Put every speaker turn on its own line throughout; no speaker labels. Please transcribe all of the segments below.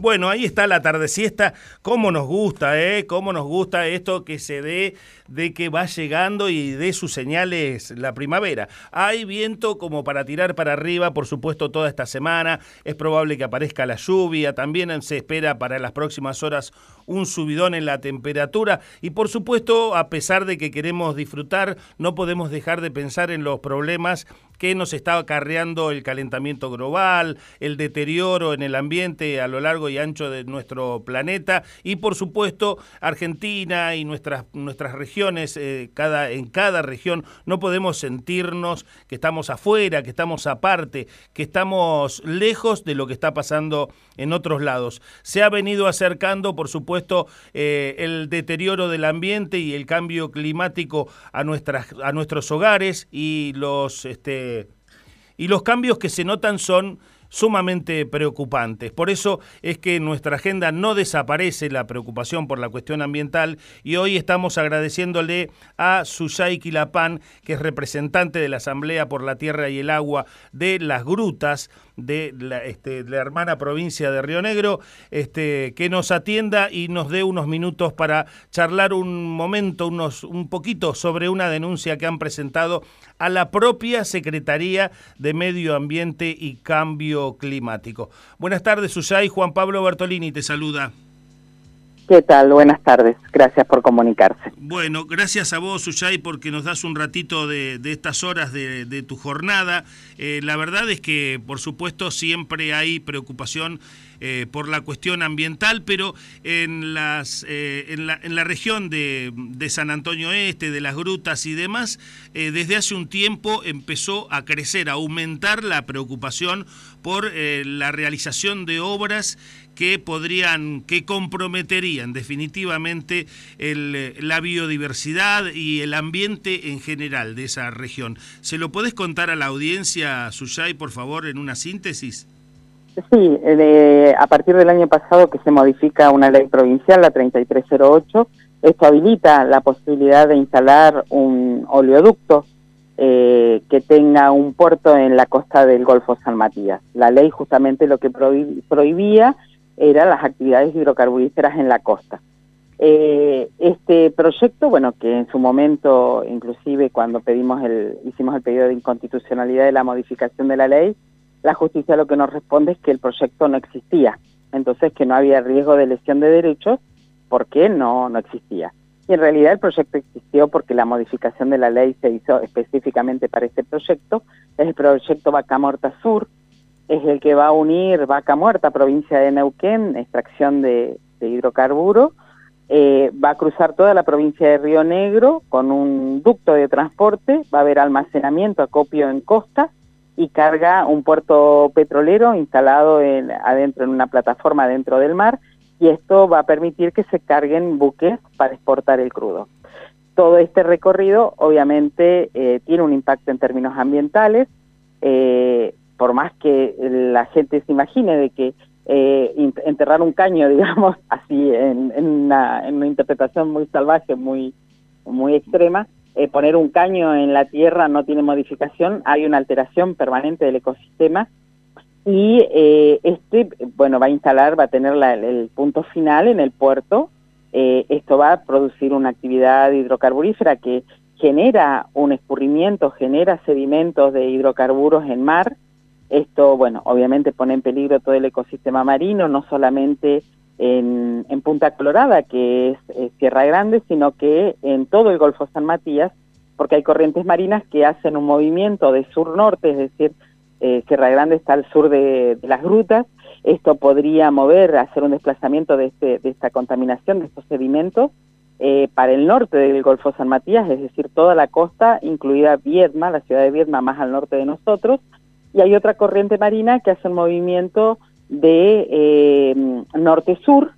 Bueno, ahí está la tarde siesta. Cómo nos gusta, ¿eh? Cómo nos gusta esto que se dé de que va llegando y de sus señales la primavera. Hay viento como para tirar para arriba, por supuesto, toda esta semana. Es probable que aparezca la lluvia. También se espera para las próximas horas un subidón en la temperatura. Y por supuesto, a pesar de que queremos disfrutar, no podemos dejar de pensar en los problemas que nos está acarreando el calentamiento global, el deterioro en el ambiente a lo largo y ancho de nuestro planeta y por supuesto Argentina y nuestras, nuestras regiones, eh, cada, en cada región no podemos sentirnos que estamos afuera, que estamos aparte, que estamos lejos de lo que está pasando en otros lados. Se ha venido acercando, por supuesto, eh, el deterioro del ambiente y el cambio climático a, nuestras, a nuestros hogares y los... Este, y los cambios que se notan son sumamente preocupantes. Por eso es que en nuestra agenda no desaparece la preocupación por la cuestión ambiental y hoy estamos agradeciéndole a Susay Quilapán, que es representante de la Asamblea por la Tierra y el Agua de Las Grutas, de la, este, la, hermana provincia de Río Negro, este, que nos atienda y nos dé unos minutos para charlar un momento, unos, un poquito sobre una denuncia que han presentado a la propia Secretaría de Medio Ambiente y Cambio Climático. Buenas tardes, Susay. Juan Pablo Bertolini te saluda.
¿Qué tal? Buenas tardes. Gracias por comunicarse.
Bueno, gracias a vos, Uyay, porque nos das un ratito de, estas horas de, tu jornada. Eh, la verdad es que, por supuesto, siempre hay preocupación eh, por la cuestión ambiental, pero en, las, eh, en, la, en la región de, de, San Antonio Este, de las grutas y demás, desde hace un tiempo empezó a crecer, a aumentar la preocupación por la realización de obras que podrían, que comprometerían definitivamente el, la biodiversidad y el ambiente en general de esa región. ¿Se lo podés contar a la audiencia, Suyay, por favor, en una síntesis?
Sí, a partir del año pasado que se modifica una ley provincial, la 3308, esto habilita la posibilidad de instalar un oleoducto eh, que tenga un puerto en la costa del Golfo San Matías. La ley justamente lo que prohibía eran las actividades hidrocarburíferas en la costa. Eh, este proyecto, bueno, que en su momento, inclusive cuando pedimos el, hicimos el pedido de inconstitucionalidad de la modificación de la ley, la justicia lo que nos responde es que el proyecto no existía, entonces que no había riesgo de lesión de derechos porque no, no existía. Y en realidad el proyecto existió porque la modificación de la ley se hizo específicamente para este proyecto, es el proyecto Vaca Morta Sur, es el que va a unir Vaca Muerta, provincia de Neuquén, extracción de, hidrocarburo, eh, va a cruzar toda la provincia de Río Negro con un ducto de transporte, va a haber almacenamiento, acopio en costa y carga un puerto petrolero instalado en, adentro en una plataforma dentro del mar y esto va a permitir que se carguen buques para exportar el crudo. Todo este recorrido obviamente eh, tiene un impacto en términos ambientales, eh, por más que la gente se imagine de que eh, enterrar un caño, digamos, así en, una, interpretación muy salvaje, muy, muy extrema, eh, poner un caño en la tierra no tiene modificación, hay una alteración permanente del ecosistema y eh, este, bueno, va a instalar, va a tener el punto final en el puerto, esto va a producir una actividad hidrocarburífera que genera un escurrimiento, genera sedimentos de hidrocarburos en mar, esto, bueno, obviamente pone en peligro todo el ecosistema marino, no solamente en, Punta Colorada, que es, Sierra Grande, sino que en todo el Golfo San Matías, porque hay corrientes marinas que hacen un movimiento de sur-norte, es decir, eh, Sierra Grande está al sur de, las grutas, esto podría mover, hacer un desplazamiento de, este, de esta contaminación, de estos sedimentos, eh, para el norte del Golfo San Matías, es decir, toda la costa, incluida Viedma, la ciudad de Viedma más al norte de nosotros, y hay otra corriente marina que hace un movimiento de eh, norte-sur,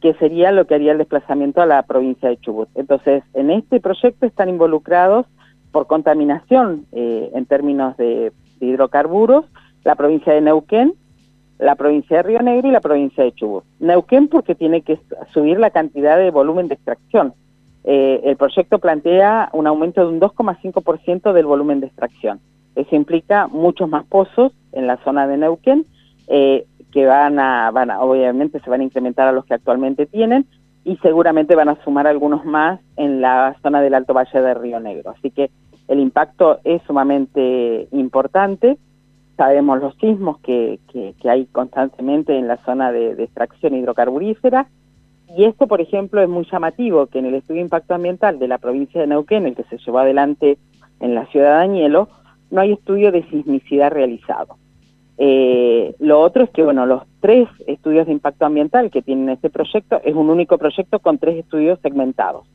que sería lo que haría el desplazamiento a la provincia de Chubut. Entonces, en este proyecto están involucrados por contaminación eh, en términos de, hidrocarburos la provincia de Neuquén, la provincia de Río Negro y la provincia de Chubut. Neuquén porque tiene que subir la cantidad de volumen de extracción. Eh, el proyecto plantea un aumento de un 2,5% del volumen de extracción. Eso implica muchos más pozos en la zona de Neuquén, eh, que van a, van a, obviamente se van a incrementar a los que actualmente tienen y seguramente van a sumar algunos más en la zona del Alto Valle de Río Negro. Así que el impacto es sumamente importante. Sabemos los sismos que, hay constantemente en la zona de, de, extracción hidrocarburífera. Y esto, por ejemplo, es muy llamativo, que en el estudio de impacto ambiental de la provincia de Neuquén, el que se llevó adelante en la ciudad de Añelo, no hay estudio de sismicidad realizado. Eh, lo otro es que, bueno, los tres estudios de impacto ambiental que tienen este proyecto es un único proyecto con tres estudios segmentados.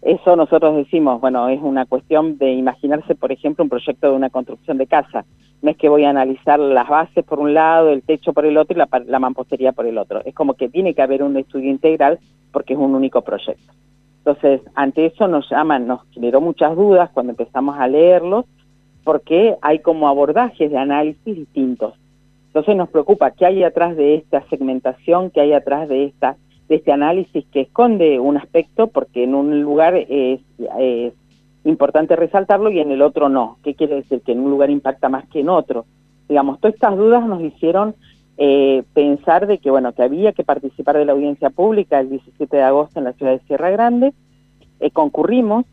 Eso nosotros decimos, bueno, es una cuestión de imaginarse, por ejemplo, un proyecto de una construcción de casa. No es que voy a analizar las bases por un lado, el techo por el otro y la, la mampostería por el otro. Es como que tiene que haber un estudio integral porque es un único proyecto. Entonces, ante eso nos llaman, nos generó muchas dudas cuando empezamos a leerlos, porque hay como abordajes de análisis distintos. Entonces nos preocupa qué hay atrás de esta segmentación, qué hay atrás de esta de este análisis que esconde un aspecto, porque en un lugar es, importante resaltarlo y en el otro no. ¿Qué quiere decir? Que en un lugar impacta más que en otro. Digamos, todas estas dudas nos hicieron eh, pensar de que, bueno, que había que participar de la audiencia pública el 17 de agosto en la ciudad de Sierra Grande. Eh, concurrimos,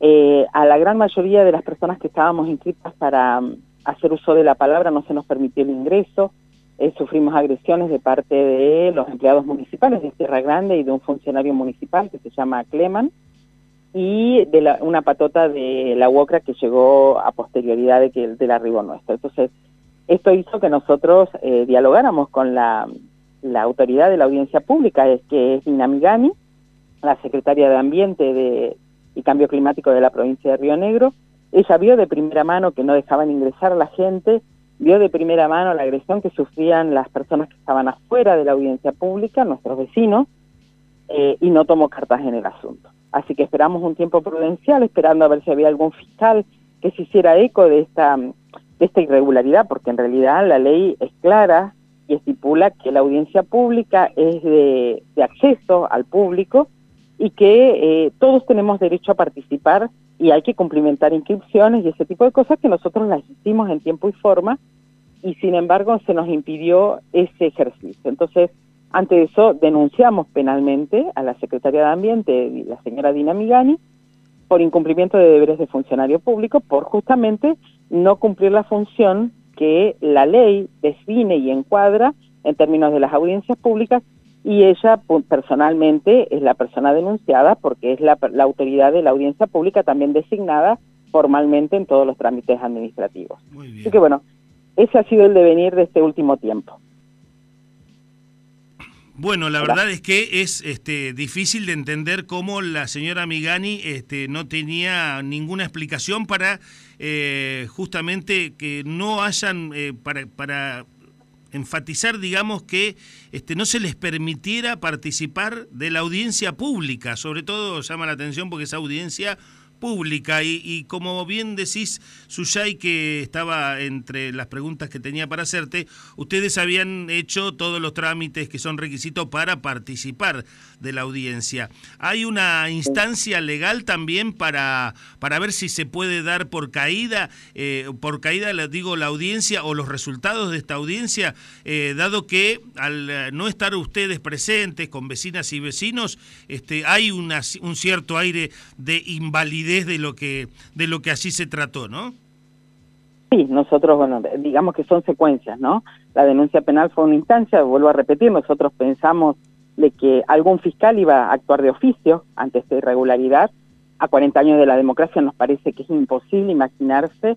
eh, a la gran mayoría de las personas que estábamos inscritas para um, hacer uso de la palabra no se nos permitió el ingreso, eh, sufrimos agresiones de parte de los empleados municipales de Tierra Grande y de un funcionario municipal que se llama Cleman, y de una patota de la UOCRA que llegó a posterioridad de que, del arribo nuestro. Entonces, esto hizo que nosotros eh, dialogáramos con la, la, autoridad de la audiencia pública, es que es Dinamigani, la secretaria de Ambiente de, y Cambio Climático de la provincia de Río Negro. Ella vio de primera mano que no dejaban ingresar a la gente, vio de primera mano la agresión que sufrían las personas que estaban afuera de la audiencia pública, nuestros vecinos, eh, y no tomó cartas en el asunto. Así que esperamos un tiempo prudencial, esperando a ver si había algún fiscal que se hiciera eco de esta, de esta irregularidad, porque en realidad la ley es clara y estipula que la audiencia pública es de, de acceso al público y que eh, todos tenemos derecho a participar y hay que cumplimentar inscripciones y ese tipo de cosas que nosotros las hicimos en tiempo y forma y sin embargo se nos impidió ese ejercicio. Entonces, ante eso denunciamos penalmente a la Secretaría de Ambiente, la señora Dina Migani, por incumplimiento de deberes de funcionario público, por justamente no cumplir la función que la ley define y encuadra en términos de las audiencias públicas y ella personalmente es la persona denunciada porque es la, autoridad de la audiencia pública también designada formalmente en todos los trámites administrativos. Así que bueno, ese ha sido el devenir de este último tiempo.
Bueno, la verdad es que es este, difícil de entender cómo la señora Migani este, no tenía ninguna explicación para eh, justamente que no hayan, eh, para, para enfatizar, digamos, que este, no se les permitiera participar de la audiencia pública. Sobre todo llama la atención porque esa audiencia pública y, como bien decís, Suyay, que estaba entre las preguntas que tenía para hacerte, ustedes habían hecho todos los trámites que son requisitos para participar de la audiencia. ¿Hay una instancia legal también para, para ver si se puede dar por caída, eh, por caída, digo, la audiencia o los resultados de esta audiencia, eh, dado que al eh, no estar ustedes presentes con vecinas y vecinos, este, hay un cierto aire de invalidez de lo que de lo que así se trató, ¿no?
Sí, nosotros, bueno, digamos que son secuencias, ¿no? La denuncia penal fue una instancia, vuelvo a repetir, nosotros pensamos de que algún fiscal iba a actuar de oficio ante esta irregularidad. A 40 años de la democracia nos parece que es imposible imaginarse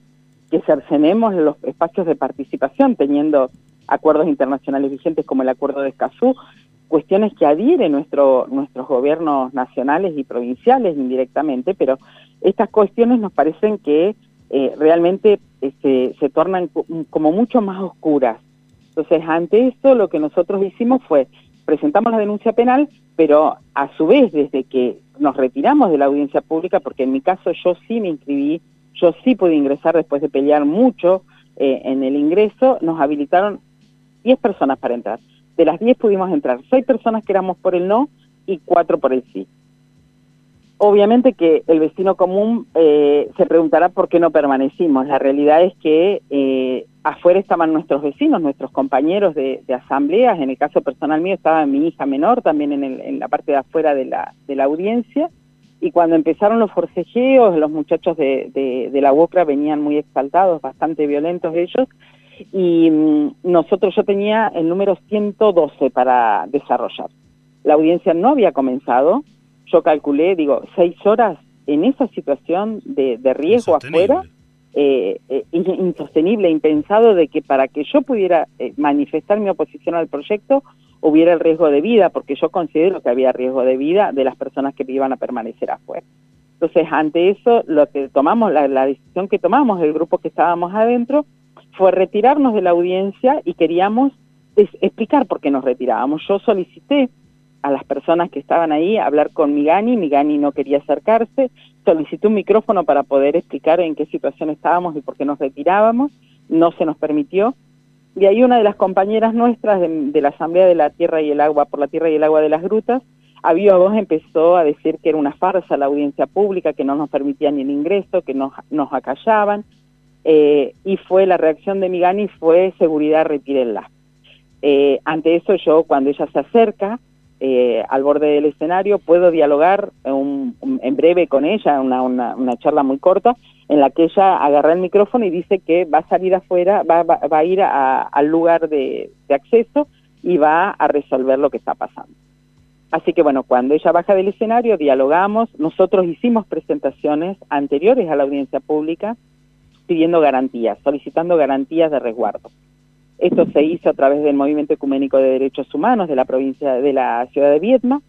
que cercenemos los espacios de participación teniendo acuerdos internacionales vigentes como el acuerdo de Escazú, cuestiones que adhieren nuestro, nuestros gobiernos nacionales y provinciales indirectamente, pero estas cuestiones nos parecen que eh, realmente este, se tornan como mucho más oscuras. Entonces, ante eso, lo que nosotros hicimos fue, presentamos la denuncia penal, pero a su vez, desde que nos retiramos de la audiencia pública, porque en mi caso yo sí me inscribí, yo sí pude ingresar después de pelear mucho eh, en el ingreso, nos habilitaron 10 personas para entrar. De las 10 pudimos entrar, 6 personas que éramos por el no y 4 por el sí. Obviamente que el vecino común eh, se preguntará por qué no permanecimos. La realidad es que eh, afuera estaban nuestros vecinos, nuestros compañeros de, asambleas, en el caso personal mío estaba mi hija menor también en, la parte de afuera de la, de la audiencia, y cuando empezaron los forcejeos, los muchachos de, de, la UOCRA venían muy exaltados, bastante violentos ellos, y mm, nosotros yo tenía el número 112 para desarrollar. La audiencia no había comenzado, yo calculé, digo, seis horas en esa situación de, riesgo afuera, eh, eh, insostenible, impensado de que para que yo pudiera eh, manifestar mi oposición al proyecto hubiera el riesgo de vida, porque yo considero que había riesgo de vida de las personas que iban a permanecer afuera. Entonces, ante eso, lo que tomamos, la, la decisión que tomamos, el grupo que estábamos adentro, fue retirarnos de la audiencia y queríamos explicar por qué nos retirábamos. Yo solicité a las personas que estaban ahí hablar con Migani, Migani no quería acercarse, solicité un micrófono para poder explicar en qué situación estábamos y por qué nos retirábamos, no se nos permitió. Y ahí una de las compañeras nuestras de, la Asamblea de la Tierra y el Agua, por la Tierra y el Agua de las Grutas, había voz empezó a decir que era una farsa la audiencia pública, que no nos permitían el ingreso, que nos acallaban, eh, y fue la reacción de Migani fue seguridad, retírenla. Eh, ante eso yo, cuando ella se acerca, eh, al borde del escenario, puedo dialogar en breve con ella, una, una, charla muy corta, en la que ella agarra el micrófono y dice que va a salir afuera, va, va, a ir al lugar de, acceso y va a resolver lo que está pasando. Así que bueno, cuando ella baja del escenario, dialogamos, nosotros hicimos presentaciones anteriores a la audiencia pública pidiendo garantías, solicitando garantías de resguardo. Esto se hizo a través del Movimiento Ecuménico de Derechos Humanos de la provincia de la ciudad de Viedma.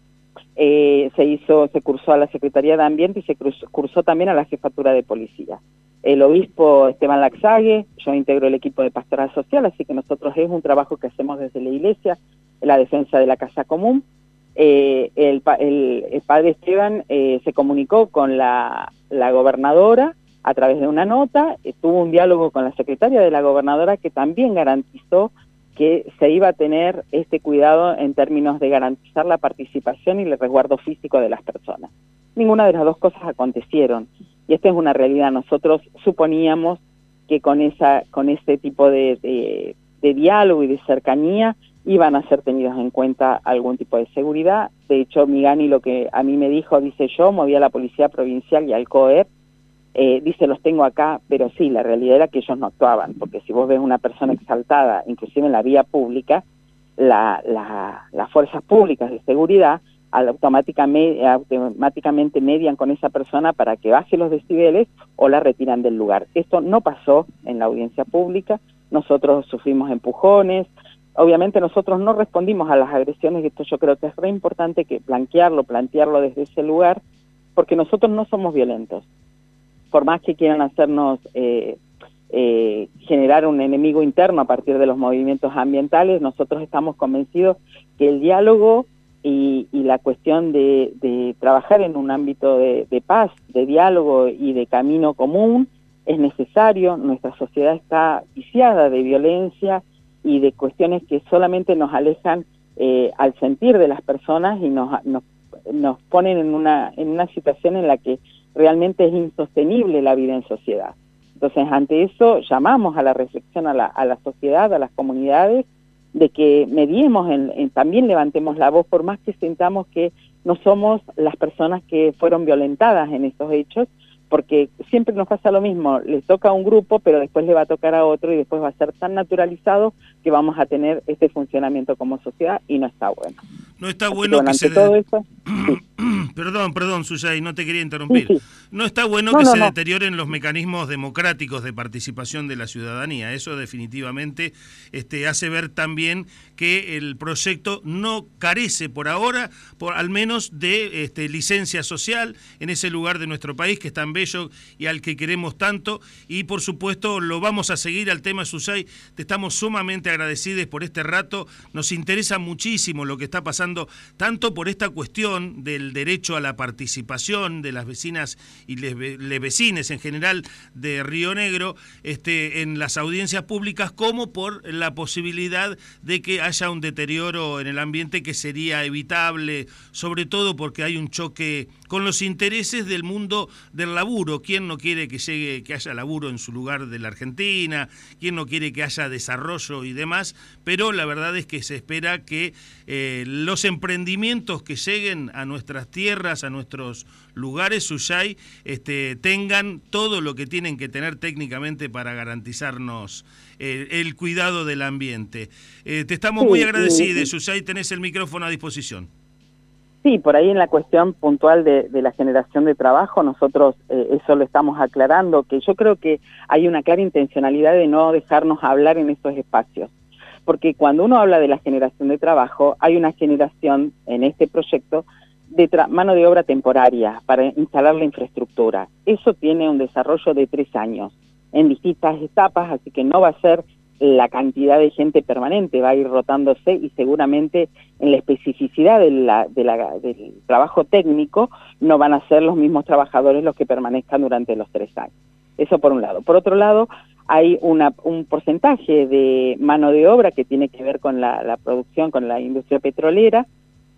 Eh, se hizo, se cursó a la Secretaría de Ambiente y se cursó también a la Jefatura de Policía. El obispo Esteban Laxague, yo integro el equipo de pastoral social, así que nosotros es un trabajo que hacemos desde la iglesia, la defensa de la casa común. Eh, el, padre Esteban eh, se comunicó con la gobernadora a través de una nota, eh, tuvo un diálogo con la secretaria de la gobernadora que también garantizó que se iba a tener este cuidado en términos de garantizar la participación y el resguardo físico de las personas. Ninguna de las dos cosas acontecieron y esta es una realidad. Nosotros suponíamos que con esa con ese tipo de, de diálogo y de cercanía iban a ser tenidos en cuenta algún tipo de seguridad. De hecho, Migani lo que a mí me dijo, dice yo, moví a la Policía Provincial y al COER eh, dice los tengo acá, pero sí, la realidad era que ellos no actuaban, porque si vos ves una persona exaltada, inclusive en la vía pública, la, las fuerzas públicas de seguridad automáticamente, automáticamente median con esa persona para que baje los decibeles o la retiran del lugar. Esto no pasó en la audiencia pública, nosotros sufrimos empujones, obviamente nosotros no respondimos a las agresiones, y esto yo creo que es re importante que plantearlo, plantearlo desde ese lugar, porque nosotros no somos violentos por más que quieran hacernos eh, eh, generar un enemigo interno a partir de los movimientos ambientales, nosotros estamos convencidos que el diálogo y, la cuestión de, trabajar en un ámbito de, paz, de diálogo y de camino común es necesario. Nuestra sociedad está viciada de violencia y de cuestiones que solamente nos alejan eh, al sentir de las personas y nos, nos, nos ponen en una, en una situación en la que realmente es insostenible la vida en sociedad. Entonces, ante eso, llamamos a la reflexión a la, a la sociedad, a las comunidades, de que mediemos, en, también levantemos la voz, por más que sintamos que no somos las personas que fueron violentadas en estos hechos, porque siempre nos pasa lo mismo, les toca a un grupo, pero después le va a tocar a otro y después va a ser tan naturalizado que vamos a tener este funcionamiento como sociedad y no está bueno.
No está bueno que, se... Todo eso, perdón, perdón, Susay, no te quería interrumpir. No está bueno que se deterioren los mecanismos democráticos de participación de la ciudadanía. Eso definitivamente este, hace ver también que el proyecto no carece por ahora, por al menos de este, licencia social en ese lugar de nuestro país que es tan bello y al que queremos tanto. Y por supuesto lo vamos a seguir al tema Susay. Te estamos sumamente agradecidos por este rato. Nos interesa muchísimo lo que está pasando, tanto por esta cuestión del derecho a la participación de las vecinas y les, vecines en general de Río Negro este, en las audiencias públicas, como por la posibilidad de que haya un deterioro en el ambiente que sería evitable, sobre todo porque hay un choque con los intereses del mundo del laburo. ¿Quién no quiere que llegue, que haya laburo en su lugar de la Argentina? ¿Quién no quiere que haya desarrollo y demás? Pero la verdad es que se espera que eh, los emprendimientos que lleguen a nuestras tierras, a nuestros lugares, Suyay, este, tengan todo lo que tienen que tener técnicamente para garantizarnos eh, el cuidado del ambiente. Eh, te estamos muy agradecidos, Susay, tenés el micrófono a disposición.
Sí, por ahí en la cuestión puntual de, la generación de trabajo, nosotros eh, eso lo estamos aclarando, que yo creo que hay una clara intencionalidad de no dejarnos hablar en estos espacios. Porque cuando uno habla de la generación de trabajo, hay una generación en este proyecto de mano de obra temporaria para instalar la infraestructura. Eso tiene un desarrollo de tres años en distintas etapas, así que no va a ser la cantidad de gente permanente, va a ir rotándose y seguramente en la especificidad de la, del trabajo técnico no van a ser los mismos trabajadores los que permanezcan durante los tres años. Eso por un lado. Por otro lado, hay una, un porcentaje de mano de obra que tiene que ver con la, producción, con la industria petrolera.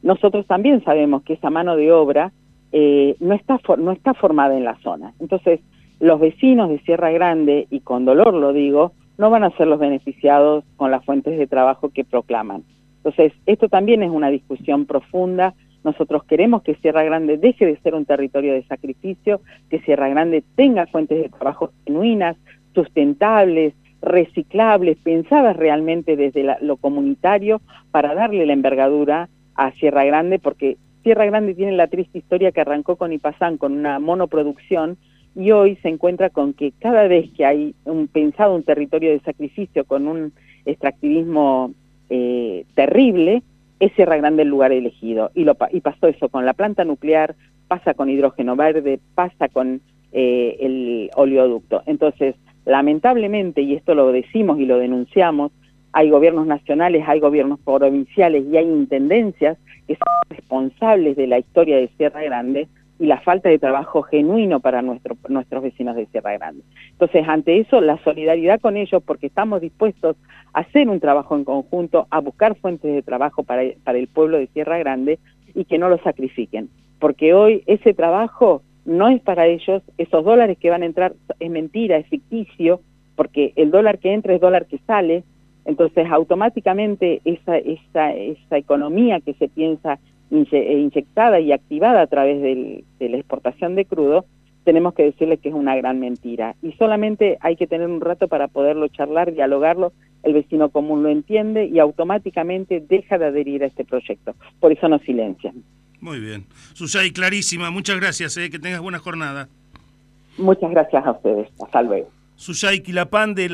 Nosotros también sabemos que esa mano de obra eh, no, está no está formada en la zona. Entonces, los vecinos de Sierra Grande, y con dolor lo digo, no van a ser los beneficiados con las fuentes de trabajo que proclaman. Entonces, esto también es una discusión profunda. Nosotros queremos que Sierra Grande deje de ser un territorio de sacrificio, que Sierra Grande tenga fuentes de trabajo genuinas, sustentables, reciclables, pensadas realmente desde lo comunitario para darle la envergadura a Sierra Grande, porque Sierra Grande tiene la triste historia que arrancó con Ipazán, con una monoproducción, y hoy se encuentra con que cada vez que hay un pensado un territorio de sacrificio con un extractivismo eh, terrible, es Sierra Grande el lugar elegido. Y, lo, y pasó eso con la planta nuclear, pasa con hidrógeno verde, pasa con eh, el oleoducto. Entonces, lamentablemente, y esto lo decimos y lo denunciamos, hay gobiernos nacionales, hay gobiernos provinciales y hay intendencias que son responsables de la historia de Sierra Grande, y la falta de trabajo genuino para nuestro, nuestros vecinos de Sierra Grande. Entonces, ante eso, la solidaridad con ellos, porque estamos dispuestos a hacer un trabajo en conjunto, a buscar fuentes de trabajo para, para el pueblo de Sierra Grande y que no lo sacrifiquen, porque hoy ese trabajo no es para ellos, esos dólares que van a entrar es mentira, es ficticio, porque el dólar que entra es dólar que sale, entonces automáticamente esa, esa, esa economía que se piensa eh, inyectada y activada a través de la exportación de crudo, tenemos que decirle que es una gran mentira. Y solamente hay que tener un rato para poderlo charlar, dialogarlo, el vecino común lo entiende y automáticamente deja de adherir a este proyecto. Por eso nos silencian.
Muy bien. Susay, clarísima. Muchas gracias. Eh, que tengas buena jornada.
Muchas gracias a ustedes. Hasta luego.
Susay Quilapán de la